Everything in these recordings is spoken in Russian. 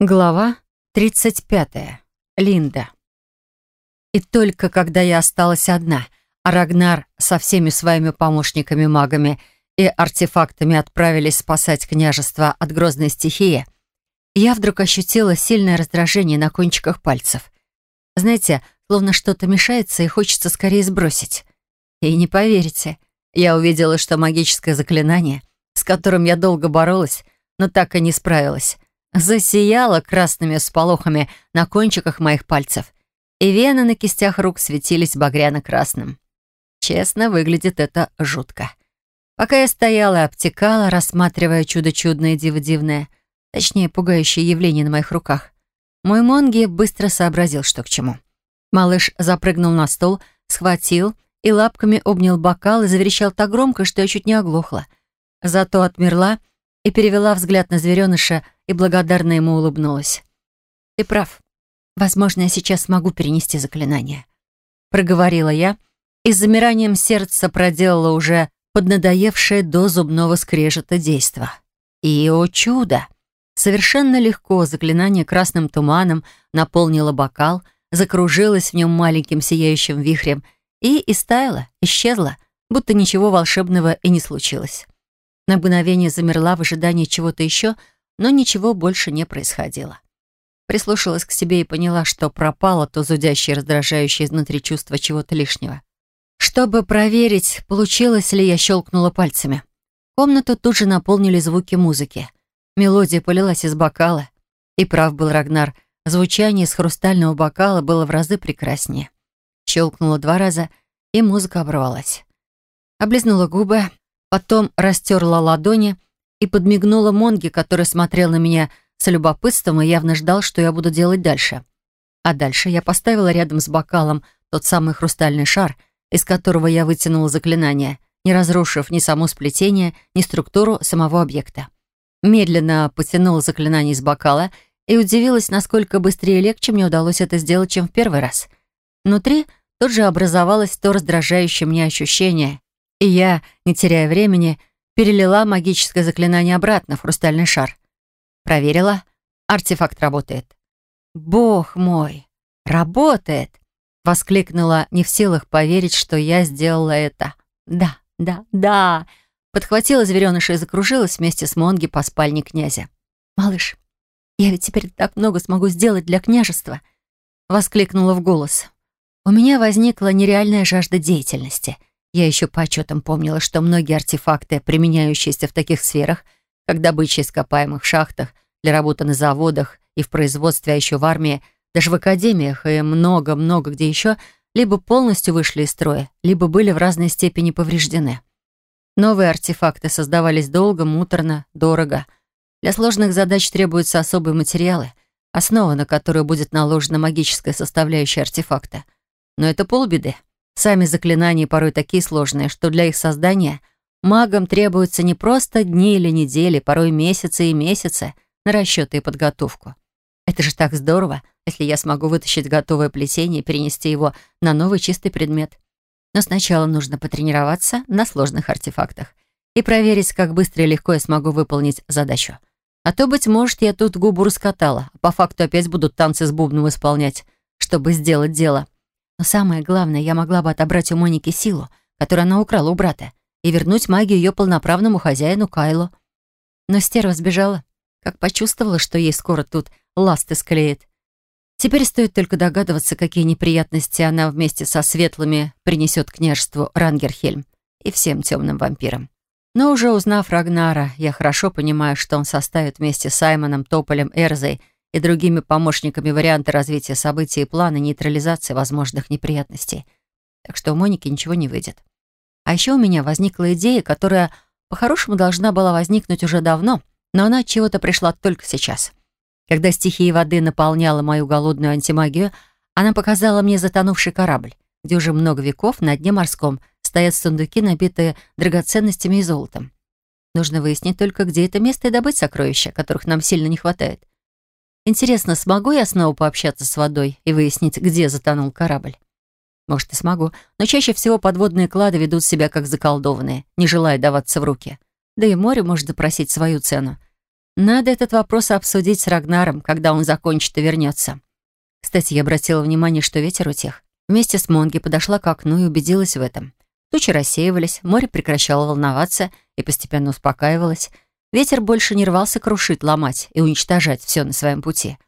Глава 35. Линда. И только когда я осталась одна, а Рагнар со всеми своими помощниками-магами и артефактами отправились спасать княжество от грозной стихии, я вдруг ощутила сильное раздражение на кончиках пальцев. Знаете, словно что-то мешается и хочется скорее сбросить. И не поверите, я увидела, что магическое заклинание, с которым я долго боролась, но так и не справилась, засияла красными сполохами на кончиках моих пальцев, и вены на кистях рук светились багряно-красным. Честно, выглядит это жутко. Пока я стояла и обтекала, рассматривая чудо чудное диво-дивное, точнее, пугающее явление на моих руках, мой Монги быстро сообразил, что к чему. Малыш запрыгнул на стол, схватил и лапками обнял бокал и заверещал так громко, что я чуть не оглохла. Зато отмерла и перевела взгляд на звереныша и благодарно ему улыбнулась. «Ты прав. Возможно, я сейчас смогу перенести заклинание», — проговорила я и с замиранием сердца проделала уже поднадоевшее до зубного скрежета действо. И, о чудо! Совершенно легко заклинание красным туманом наполнило бокал, закружилось в нем маленьким сияющим вихрем и истаяло, исчезло, будто ничего волшебного и не случилось. На мгновение замерла в ожидании чего-то еще, но ничего больше не происходило. Прислушалась к себе и поняла, что пропало то зудящее, раздражающее изнутри чувство чего-то лишнего. Чтобы проверить, получилось ли, я щелкнула пальцами. Комнату тут же наполнили звуки музыки. Мелодия полилась из бокала. И прав был Рагнар, звучание из хрустального бокала было в разы прекраснее. Щелкнула два раза, и музыка оборвалась. Облизнула губы, Потом растерла ладони и подмигнула Монге, который смотрел на меня с любопытством и явно ждал, что я буду делать дальше. А дальше я поставила рядом с бокалом тот самый хрустальный шар, из которого я вытянула заклинание, не разрушив ни само сплетение, ни структуру самого объекта. Медленно потянула заклинание из бокала и удивилась, насколько быстрее и легче мне удалось это сделать, чем в первый раз. Внутри тут же образовалось то раздражающее мне ощущение, и я, не теряя времени, перелила магическое заклинание обратно в хрустальный шар. Проверила. Артефакт работает. «Бог мой! Работает!» Воскликнула, не в силах поверить, что я сделала это. «Да, да, да!» Подхватила звереныша и закружилась вместе с Монги по спальне князя. «Малыш, я ведь теперь так много смогу сделать для княжества!» Воскликнула в голос. У меня возникла нереальная жажда деятельности — я еще по отчетам помнила, что многие артефакты, применяющиеся в таких сферах, как добыча ископаемых в шахтах, для работы на заводах и в производстве, а еще в армии, даже в академиях и много-много где еще, либо полностью вышли из строя, либо были в разной степени повреждены. Новые артефакты создавались долго, муторно, дорого. Для сложных задач требуются особые материалы, основа на которую будет наложена магическая составляющая артефакта. Но это полбеды. Сами заклинания порой такие сложные, что для их создания магам требуются не просто дни или недели, порой месяцы и месяцы на расчеты и подготовку. Это же так здорово, если я смогу вытащить готовое плетение и перенести его на новый чистый предмет. Но сначала нужно потренироваться на сложных артефактах и проверить, как быстро и легко я смогу выполнить задачу. А то, быть может, я тут губу раскатала, а по факту опять будут танцы с бубном исполнять, чтобы сделать дело. Но самое главное, я могла бы отобрать у Моники силу, которую она украла у брата, и вернуть магию ее полноправному хозяину Кайлу. Но стерва сбежала, как почувствовала, что ей скоро тут ласты склеит. Теперь стоит только догадываться, какие неприятности она вместе со светлыми принесет княжеству Рангерхельм и всем темным вампирам. Но уже узнав Рагнара, я хорошо понимаю, что он составит вместе с Саймоном, Тополем, Эрзой и другими помощниками варианты развития событий и планы нейтрализации возможных неприятностей. Так что у Моники ничего не выйдет. А еще у меня возникла идея, которая по-хорошему должна была возникнуть уже давно, но она от чего-то пришла только сейчас. Когда стихия воды наполняла мою голодную антимагию, она показала мне затонувший корабль, где уже много веков на дне морском стоят сундуки, набитые драгоценностями и золотом. Нужно выяснить только, где это место и добыть сокровища, которых нам сильно не хватает. Интересно, смогу я снова пообщаться с водой и выяснить, где затонул корабль? Может, и смогу, но чаще всего подводные клады ведут себя как заколдованные, не желая даваться в руки. Да и море может запросить свою цену. Надо этот вопрос обсудить с Рагнаром, когда он закончит и вернется. Кстати, я обратила внимание, что ветер утих. Вместе с Монги подошла к окну и убедилась в этом. Тучи рассеивались, море прекращало волноваться и постепенно успокаивалось. Ветер больше не рвался крушить, ломать и уничтожать все на своем пути.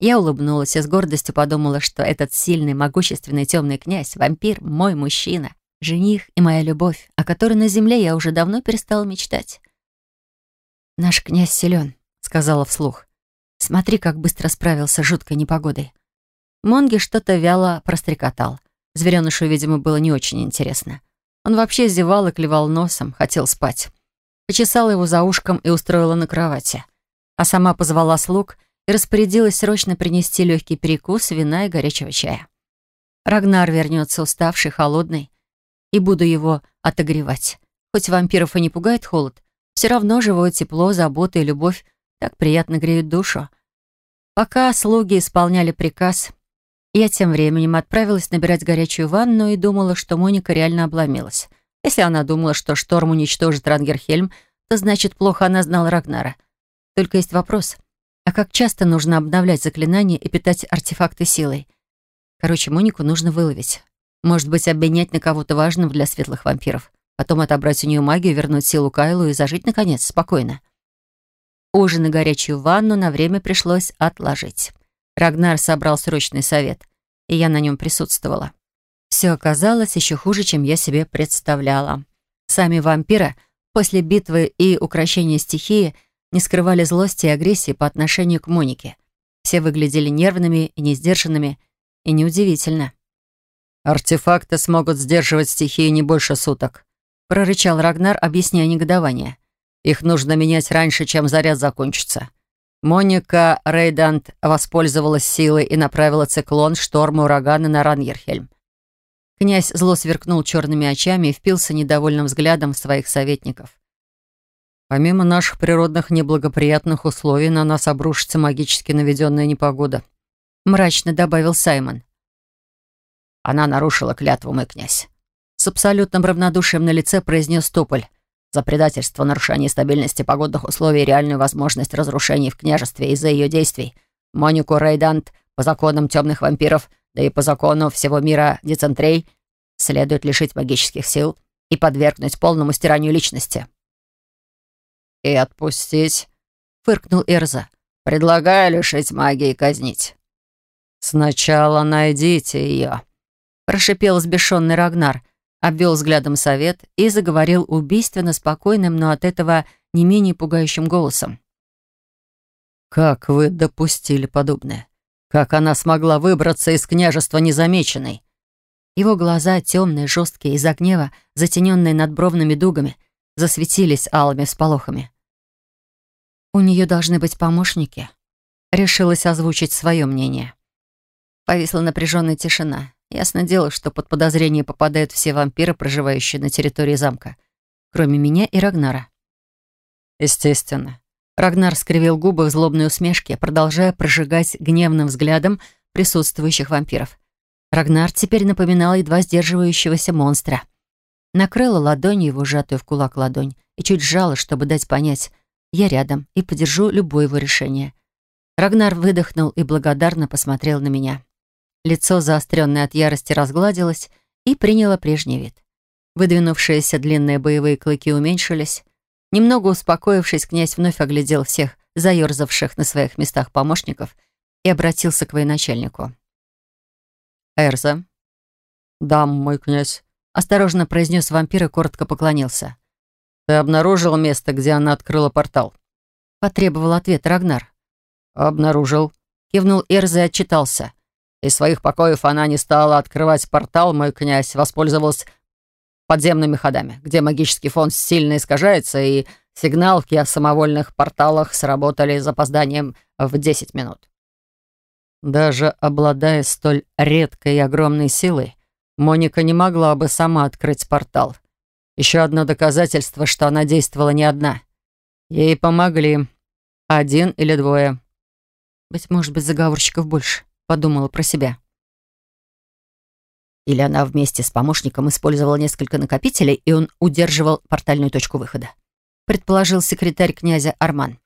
Я улыбнулась и с гордостью подумала, что этот сильный, могущественный темный князь, вампир, мой мужчина, жених и моя любовь, о которой на земле я уже давно перестала мечтать. «Наш князь силен», — сказала вслух. «Смотри, как быстро справился с жуткой непогодой». Монги что-то вяло прострекотал. Зверенышу, видимо, было не очень интересно. Он вообще зевал и клевал носом, хотел спать. Почесала его за ушком и устроила на кровати. А сама позвала слуг — и распорядилась срочно принести легкий перекус, вина и горячего чая. Рагнар вернется уставший, холодный, и буду его отогревать. Хоть вампиров и не пугает холод, все равно живое тепло, забота и любовь так приятно греют душу. Пока слуги исполняли приказ, я тем временем отправилась набирать горячую ванну и думала, что Моника реально обломилась. Если она думала, что шторм уничтожит Рангерхельм, то значит, плохо она знала Рагнара. Только есть вопрос — а как часто нужно обновлять заклинания и питать артефакты силой? Короче, Монику нужно выловить. Может быть, обменять на кого-то важного для светлых вампиров. Потом отобрать у нее магию, вернуть силу Кайлу и зажить, наконец, спокойно. Ужин и горячую ванну на время пришлось отложить. Рагнар собрал срочный совет, и я на нем присутствовала. Все оказалось еще хуже, чем я себе представляла. Сами вампиры после битвы и укрощения стихии — не скрывали злости и агрессии по отношению к Монике. Все выглядели нервными и несдержанными, и неудивительно. «Артефакты смогут сдерживать стихии не больше суток», — прорычал Рагнар, объясняя негодование. «Их нужно менять раньше, чем заряд закончится». Моника Рейдант воспользовалась силой и направила циклон, шторм и ураганы на Раньерхельм. Князь зло сверкнул черными очами и впился недовольным взглядом в своих советников. Помимо наших природных неблагоприятных условий, на нас обрушится магически наведенная непогода», — мрачно добавил Саймон. «Она нарушила клятву, мой князь», — с абсолютным равнодушием на лице произнес Тополь. «За предательство, нарушение стабильности погодных условий и реальную возможность разрушений в княжестве из-за ее действий. Монику Рейдант по законам темных вампиров, да и по закону всего мира Децентрей, следует лишить магических сил и подвергнуть полному стиранию личности» и отпустить», — фыркнул Эрза. «Предлагаю лишить магии и казнить». «Сначала найдите ее», — прошипел сбешенный Рагнар, обвел взглядом совет и заговорил убийственно спокойным, но от этого не менее пугающим голосом. «Как вы допустили подобное? Как она смогла выбраться из княжества незамеченной?» Его глаза, темные, жесткие, из-за гнева, затененные надбровными дугами, засветились алыми всполохами. «У нее должны быть помощники», — решилась озвучить свое мнение. Повисла напряженная тишина. Ясно дело, что под подозрение попадают все вампиры, проживающие на территории замка, кроме меня и Рагнара. Естественно. Рагнар скривил губы в злобной усмешке, продолжая прожигать гневным взглядом присутствующих вампиров. Рагнар теперь напоминал едва сдерживающегося монстра. Накрыла ладонью его сжатую в кулак ладонь и чуть сжала, чтобы дать понять, я рядом и поддержу любое его решение. Рагнар выдохнул и благодарно посмотрел на меня. Лицо, заостренное от ярости, разгладилось и приняло прежний вид. Выдвинувшиеся длинные боевые клыки уменьшились. Немного успокоившись, князь вновь оглядел всех заерзавших на своих местах помощников и обратился к военачальнику. «Эрза». «Да, мой князь», — осторожно произнес вампир и коротко поклонился. «Ты обнаружил место, где она открыла портал?» Потребовал ответ Рагнар. «Обнаружил», — кивнул Эрза и отчитался. «Из своих покоев она не стала открывать портал, мой князь воспользовался подземными ходами, где магический фон сильно искажается, и сигналки о самовольных порталах сработали с запозданием в 10 минут». Даже обладая столь редкой и огромной силой, Моника не могла бы сама открыть портал — еще одно доказательство, что она действовала не одна. Ей помогли. Один или двое. Быть может быть, заговорщиков больше, подумала про себя. Или она вместе с помощником использовала несколько накопителей, и он удерживал портальную точку выхода. Предположил секретарь князя Арман.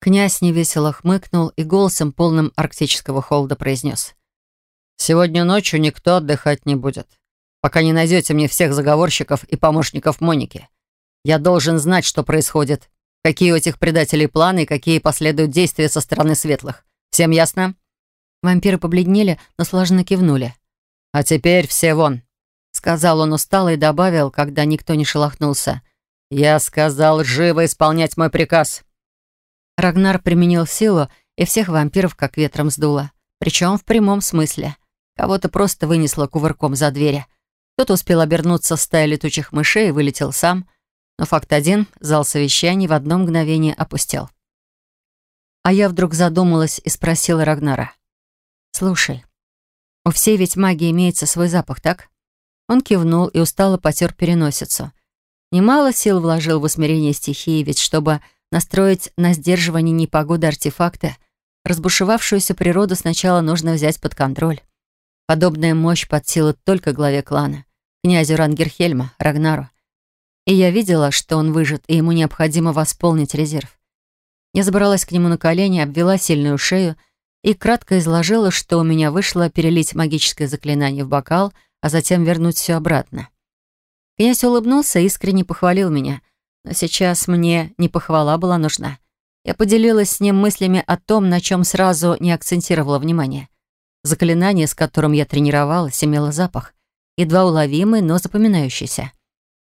Князь невесело хмыкнул и голосом, полным арктического холода, произнес. «Сегодня ночью никто отдыхать не будет, пока не найдете мне всех заговорщиков и помощников Моники. Я должен знать, что происходит, какие у этих предателей планы и какие последуют действия со стороны светлых. Всем ясно?» Вампиры побледнели, но слаженно кивнули. «А теперь все вон», — сказал он устало и добавил, когда никто не шелохнулся. «Я сказал живо исполнять мой приказ». Рагнар применил силу, и всех вампиров как ветром сдуло. Причем в прямом смысле. Кого-то просто вынесло кувырком за двери. Кто-то успел обернуться стая летучих мышей и вылетел сам. Но факт один — зал совещаний в одно мгновение опустел. А я вдруг задумалась и спросила Рагнара. «Слушай, у всей ведь магии имеется свой запах, так?» Он кивнул и устало потер переносицу. Немало сил вложил в усмирение стихии, ведь чтобы настроить на сдерживание непогоды артефакты, разбушевавшуюся природу сначала нужно взять под контроль. Подобная мощь под силу только главе клана, князю Рангерхельма, Рагнару. И я видела, что он выжит, и ему необходимо восполнить резерв. Я забралась к нему на колени, обвела сильную шею и кратко изложила, что у меня вышло перелить магическое заклинание в бокал, а затем вернуть все обратно. Князь улыбнулся и искренне похвалил меня — но сейчас мне не похвала была нужна. Я поделилась с ним мыслями о том, на чем сразу не акцентировала внимание. Заклинание, с которым я тренировалась, имело запах. Едва уловимый, но запоминающийся.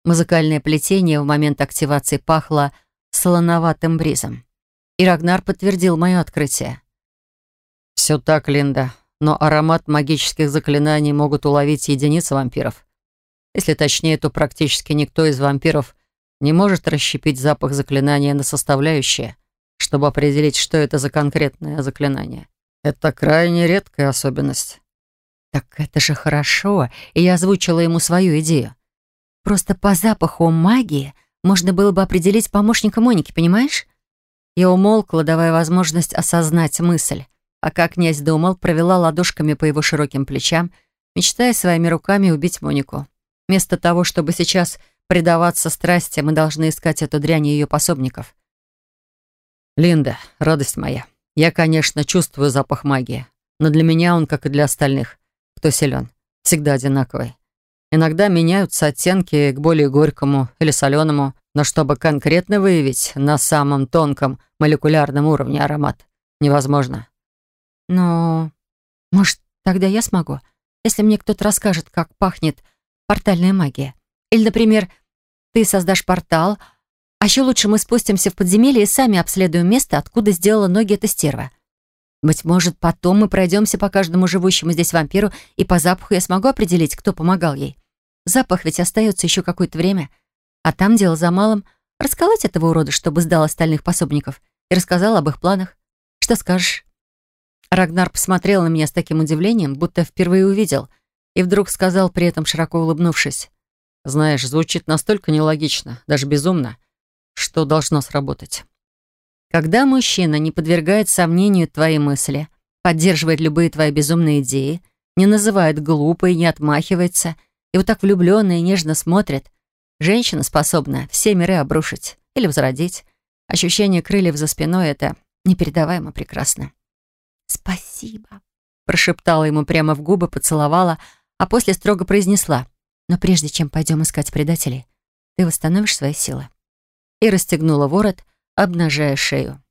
Музыкальное плетение в момент активации пахло солоноватым бризом. И Рагнар подтвердил мое открытие. «Все так, Линда, но аромат магических заклинаний могут уловить единицы вампиров. Если точнее, то практически никто из вампиров не может расщепить запах заклинания на составляющие, чтобы определить, что это за конкретное заклинание. Это крайне редкая особенность. Так это же хорошо, и я озвучила ему свою идею. Просто по запаху магии можно было бы определить помощника Моники, понимаешь? Я умолкла, давая возможность осознать мысль. А как князь думал, провела ладошками по его широким плечам, мечтая своими руками убить Монику. Вместо того, чтобы сейчас предаваться страсти, мы должны искать эту дрянь ее пособников. Линда, радость моя, я, конечно, чувствую запах магии, но для меня он, как и для остальных, кто силен, всегда одинаковый. Иногда меняются оттенки к более горькому или соленому, но чтобы конкретно выявить на самом тонком молекулярном уровне аромат, невозможно. Но, может, тогда я смогу, если мне кто-то расскажет, как пахнет портальная магия. Или, например, ты создашь портал, а еще лучше мы спустимся в подземелье и сами обследуем место, откуда сделала ноги эта стерва. Быть может, потом мы пройдемся по каждому живущему здесь вампиру, и по запаху я смогу определить, кто помогал ей. Запах ведь остается еще какое-то время. А там дело за малым — расколоть этого урода, чтобы сдал остальных пособников, и рассказал об их планах. Что скажешь?» Рагнар посмотрел на меня с таким удивлением, будто впервые увидел, и вдруг сказал при этом, широко улыбнувшись. Знаешь, звучит настолько нелогично, даже безумно, что должно сработать. Когда мужчина не подвергает сомнению твои мысли, поддерживает любые твои безумные идеи, не называет глупой, не отмахивается, и вот так влюбленно и нежно смотрит, женщина способна все миры обрушить или возродить. Ощущение крыльев за спиной — это непередаваемо прекрасно. «Спасибо», — прошептала ему прямо в губы, поцеловала, а после строго произнесла — но прежде чем пойдем искать предателей, ты восстановишь свои силы». И расстегнула ворот, обнажая шею.